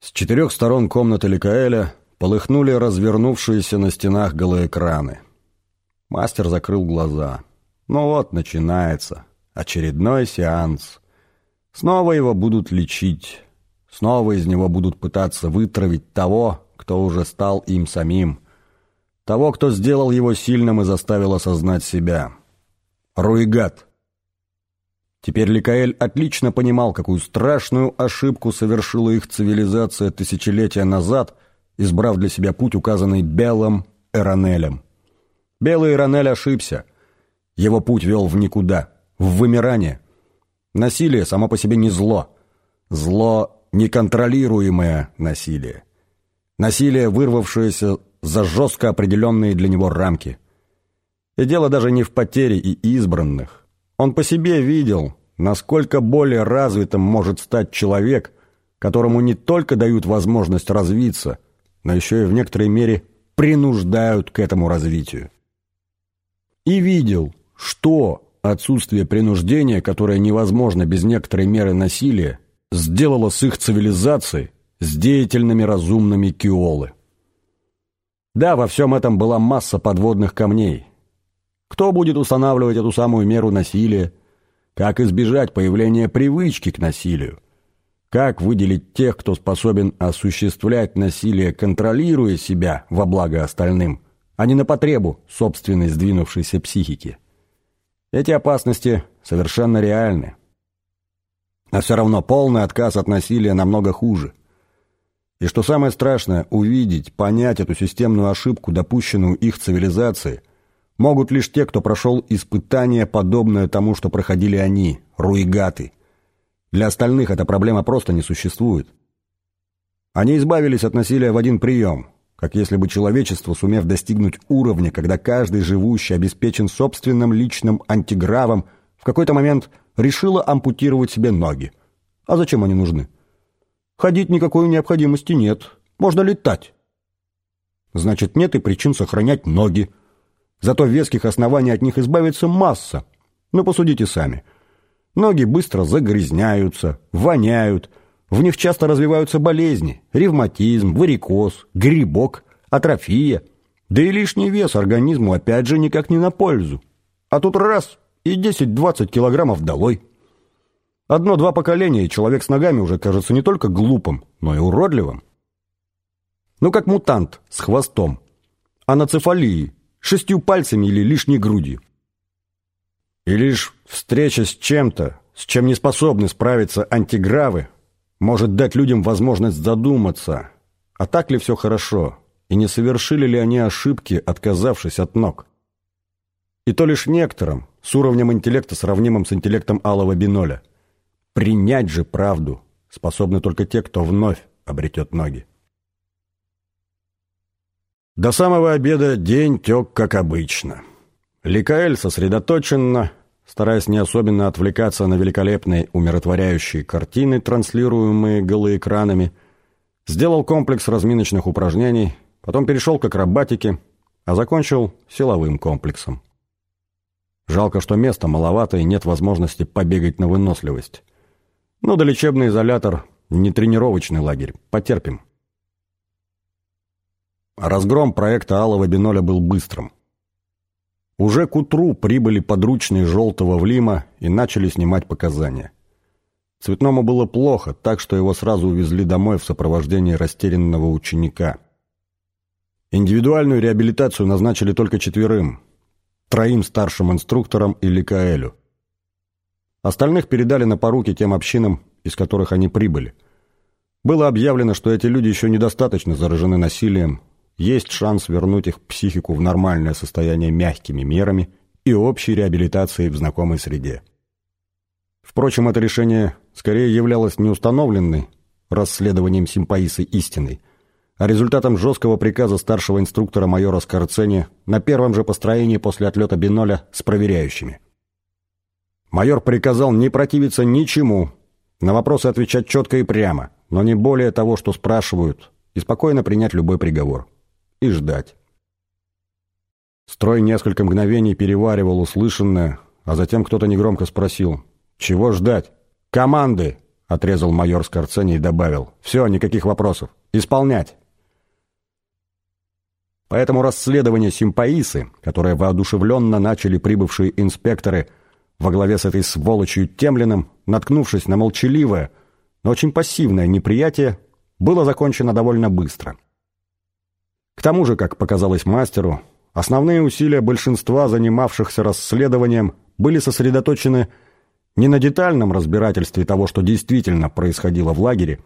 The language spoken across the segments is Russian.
С четырех сторон комнаты Ликаэля полыхнули развернувшиеся на стенах голоэкраны. Мастер закрыл глаза. Ну вот, начинается. Очередной сеанс. Снова его будут лечить. Снова из него будут пытаться вытравить того, кто уже стал им самим. Того, кто сделал его сильным и заставил осознать себя. Руигат. Теперь Ликаэль отлично понимал, какую страшную ошибку совершила их цивилизация тысячелетия назад, избрав для себя путь, указанный Белым Эронелем. Белый Эронель ошибся. Его путь вел в никуда, в вымирание. Насилие само по себе не зло. Зло – неконтролируемое насилие. Насилие, вырвавшееся за жестко определенные для него рамки. И дело даже не в потере и избранных. Он по себе видел, насколько более развитым может стать человек, которому не только дают возможность развиться, но еще и в некоторой мере принуждают к этому развитию. И видел, что отсутствие принуждения, которое невозможно без некоторой меры насилия, сделало с их цивилизацией, с деятельными разумными киолы. Да, во всем этом была масса подводных камней. Кто будет устанавливать эту самую меру насилия? Как избежать появления привычки к насилию? Как выделить тех, кто способен осуществлять насилие, контролируя себя во благо остальным, а не на потребу собственной сдвинувшейся психики? Эти опасности совершенно реальны. А все равно полный отказ от насилия намного хуже. И что самое страшное, увидеть, понять эту системную ошибку, допущенную их цивилизацией, могут лишь те, кто прошел испытание, подобное тому, что проходили они, руигаты. Для остальных эта проблема просто не существует. Они избавились от насилия в один прием, как если бы человечество, сумев достигнуть уровня, когда каждый живущий обеспечен собственным личным антигравом, в какой-то момент решило ампутировать себе ноги. А зачем они нужны? Ходить никакой необходимости нет. Можно летать. Значит, нет и причин сохранять ноги. Зато веских оснований от них избавиться масса. Но посудите сами. Ноги быстро загрязняются, воняют. В них часто развиваются болезни. Ревматизм, варикоз, грибок, атрофия. Да и лишний вес организму опять же никак не на пользу. А тут раз и 10-20 килограммов долой. Одно-два поколения, и человек с ногами уже кажется не только глупым, но и уродливым. Ну, как мутант с хвостом. Аноцефалией, шестью пальцами или лишней грудью. И лишь встреча с чем-то, с чем не способны справиться антигравы, может дать людям возможность задуматься, а так ли все хорошо, и не совершили ли они ошибки, отказавшись от ног. И то лишь некоторым, с уровнем интеллекта, сравнимым с интеллектом алого биноля – Принять же правду способны только те, кто вновь обретет ноги. До самого обеда день тек как обычно. Ликаэль сосредоточенно, стараясь не особенно отвлекаться на великолепные умиротворяющие картины, транслируемые голоэкранами, сделал комплекс разминочных упражнений, потом перешел к акробатике, а закончил силовым комплексом. Жалко, что места маловато и нет возможности побегать на выносливость. Ну да лечебный изолятор – не тренировочный лагерь. Потерпим. Разгром проекта Алого Биноля был быстрым. Уже к утру прибыли подручные Желтого в Лима и начали снимать показания. Цветному было плохо, так что его сразу увезли домой в сопровождении растерянного ученика. Индивидуальную реабилитацию назначили только четверым – троим старшим инструкторам и Ликаэлю. Остальных передали на поруки тем общинам, из которых они прибыли. Было объявлено, что эти люди еще недостаточно заражены насилием, есть шанс вернуть их психику в нормальное состояние мягкими мерами и общей реабилитацией в знакомой среде. Впрочем, это решение скорее являлось не установленной расследованием симпаисы истиной, а результатом жесткого приказа старшего инструктора майора Скорцени на первом же построении после отлета биноля с проверяющими – Майор приказал не противиться ничему, на вопросы отвечать четко и прямо, но не более того, что спрашивают, и спокойно принять любой приговор. И ждать. Строй несколько мгновений переваривал услышанное, а затем кто-то негромко спросил «Чего ждать?» «Команды!» —— отрезал майор Скорцени и добавил. «Все, никаких вопросов. Исполнять!» Поэтому расследование симпаисы, которое воодушевленно начали прибывшие инспекторы во главе с этой сволочью Темлиным, наткнувшись на молчаливое, но очень пассивное неприятие, было закончено довольно быстро. К тому же, как показалось мастеру, основные усилия большинства занимавшихся расследованием были сосредоточены не на детальном разбирательстве того, что действительно происходило в лагере,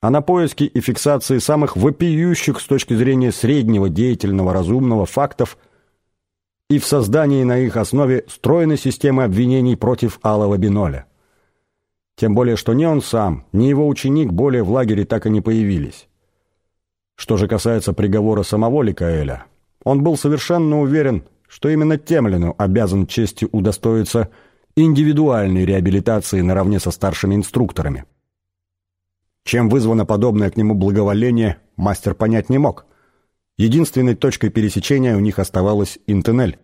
а на поиске и фиксации самых вопиющих с точки зрения среднего деятельного разумного фактов и в создании на их основе стройной системы обвинений против Алого Биноля. Тем более, что ни он сам, ни его ученик более в лагере так и не появились. Что же касается приговора самого Ликаэля, он был совершенно уверен, что именно Темлину обязан честью удостоиться индивидуальной реабилитации наравне со старшими инструкторами. Чем вызвано подобное к нему благоволение, мастер понять не мог. Единственной точкой пересечения у них оставалась Интенель.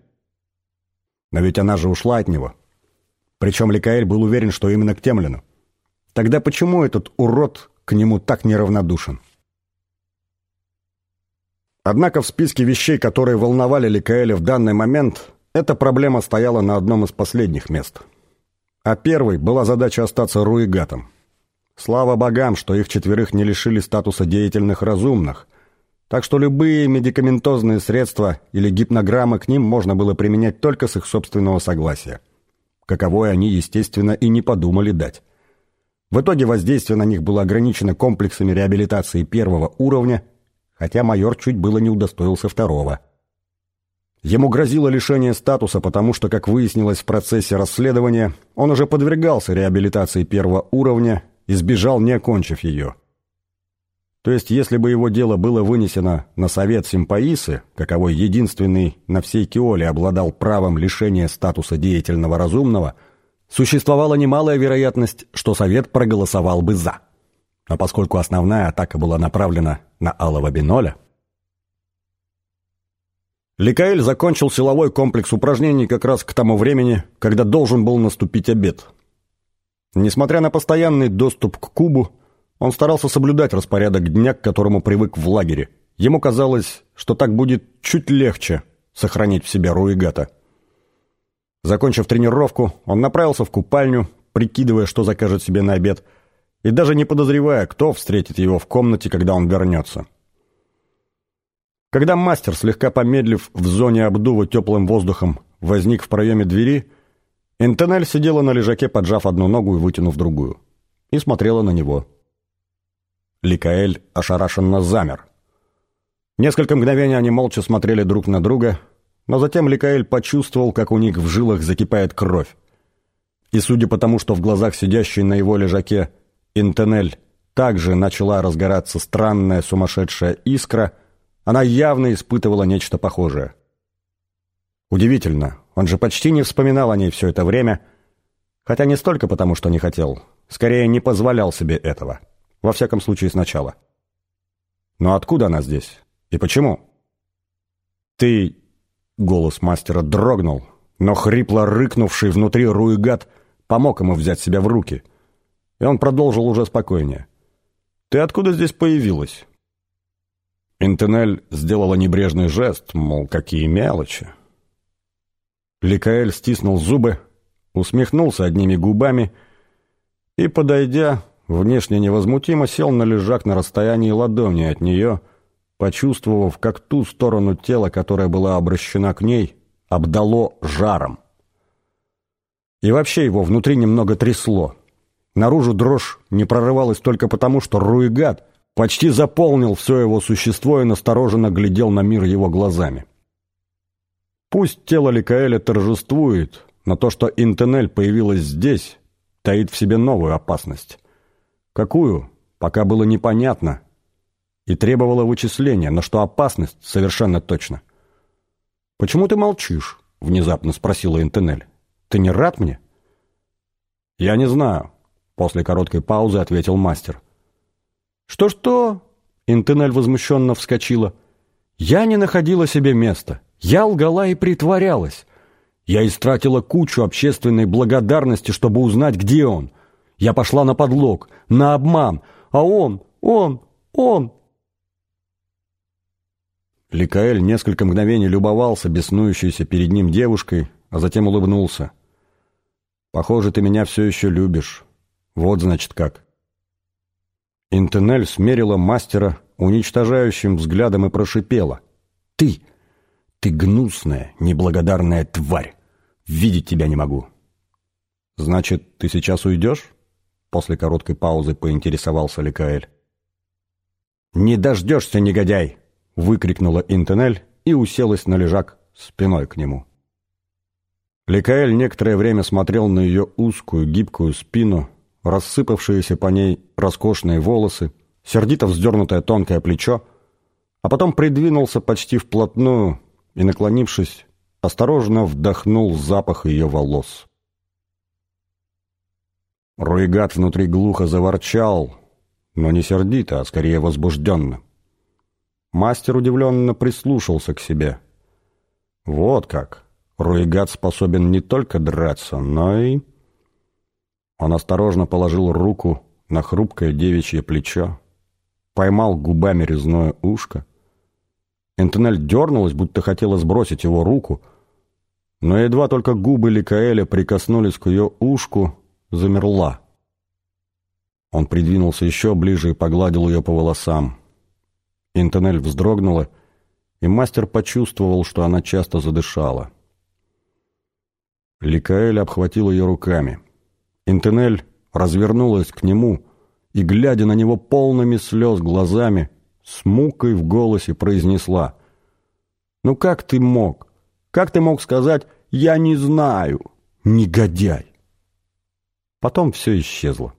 Но ведь она же ушла от него. Причем Ликаэль был уверен, что именно к Темлину. Тогда почему этот урод к нему так неравнодушен? Однако в списке вещей, которые волновали Ликаэля в данный момент, эта проблема стояла на одном из последних мест. А первой была задача остаться руигатом. Слава богам, что их четверых не лишили статуса деятельных разумных, так что любые медикаментозные средства или гипнограммы к ним можно было применять только с их собственного согласия. Каковое они, естественно, и не подумали дать. В итоге воздействие на них было ограничено комплексами реабилитации первого уровня, хотя майор чуть было не удостоился второго. Ему грозило лишение статуса, потому что, как выяснилось в процессе расследования, он уже подвергался реабилитации первого уровня и сбежал, не окончив ее. То есть, если бы его дело было вынесено на совет Симпаисы, каковой единственный на всей Киоле обладал правом лишения статуса деятельного разумного, существовала немалая вероятность, что совет проголосовал бы «за». Но поскольку основная атака была направлена на Алого Биноля, Ликаэль закончил силовой комплекс упражнений как раз к тому времени, когда должен был наступить обед – Несмотря на постоянный доступ к кубу, он старался соблюдать распорядок дня, к которому привык в лагере. Ему казалось, что так будет чуть легче сохранить в себе Руигата. Закончив тренировку, он направился в купальню, прикидывая, что закажет себе на обед, и даже не подозревая, кто встретит его в комнате, когда он вернется. Когда мастер, слегка помедлив в зоне обдува теплым воздухом, возник в проеме двери, Интенель сидела на лежаке, поджав одну ногу и вытянув другую, и смотрела на него. Ликаэль ошарашенно замер. Несколько мгновений они молча смотрели друг на друга, но затем Ликаэль почувствовал, как у них в жилах закипает кровь. И судя по тому, что в глазах сидящей на его лежаке Интенель также начала разгораться странная сумасшедшая искра, она явно испытывала нечто похожее. Удивительно, он же почти не вспоминал о ней все это время, хотя не столько потому, что не хотел, скорее не позволял себе этого. Во всяком случае, сначала. Но откуда она здесь? И почему? «Ты...» — голос мастера дрогнул, но хрипло рыкнувший внутри руигат помог ему взять себя в руки. И он продолжил уже спокойнее. «Ты откуда здесь появилась?» Интенель сделала небрежный жест, мол, какие мелочи. Ликаэль стиснул зубы, усмехнулся одними губами и, подойдя, внешне невозмутимо сел на лежак на расстоянии ладони от нее, почувствовав, как ту сторону тела, которая была обращена к ней, обдало жаром. И вообще его внутри немного трясло. Наружу дрожь не прорывалась только потому, что Руигат почти заполнил все его существо и настороженно глядел на мир его глазами. Пусть тело Ликаэля торжествует, но то, что Интенель появилась здесь, таит в себе новую опасность. Какую? Пока было непонятно. И требовало вычисления, но что опасность совершенно точно. «Почему ты молчишь?» — внезапно спросила Интенель. «Ты не рад мне?» «Я не знаю», — после короткой паузы ответил мастер. «Что-что?» — Интенель возмущенно вскочила. «Я не находила себе места. Я лгала и притворялась. Я истратила кучу общественной благодарности, чтобы узнать, где он. Я пошла на подлог, на обман, а он, он, он...» Ликаэль несколько мгновений любовался беснующейся перед ним девушкой, а затем улыбнулся. «Похоже, ты меня все еще любишь. Вот, значит, как». Интенель смерила мастера уничтожающим взглядом и прошипела. «Ты! Ты гнусная, неблагодарная тварь! Видеть тебя не могу!» «Значит, ты сейчас уйдешь?» После короткой паузы поинтересовался Ликаэль. «Не дождешься, негодяй!» выкрикнула Интенель и уселась на лежак спиной к нему. Ликаэль некоторое время смотрел на ее узкую гибкую спину, рассыпавшиеся по ней роскошные волосы, сердито вздернутое тонкое плечо, а потом придвинулся почти вплотную и, наклонившись, осторожно вдохнул запах ее волос. Руигат внутри глухо заворчал, но не сердито, а скорее возбужденно. Мастер удивленно прислушался к себе. Вот как. Руигат способен не только драться, но и... Он осторожно положил руку на хрупкое девичье плечо, поймал губами резное ушко. Энтонель дернулась, будто хотела сбросить его руку, но едва только губы Ликаэля прикоснулись к ее ушку, замерла. Он придвинулся еще ближе и погладил ее по волосам. Интонель вздрогнула, и мастер почувствовал, что она часто задышала. Ликаэль обхватил ее руками. Интенель развернулась к нему и, глядя на него полными слез глазами, с мукой в голосе произнесла «Ну как ты мог? Как ты мог сказать «я не знаю»? Негодяй!» Потом все исчезло.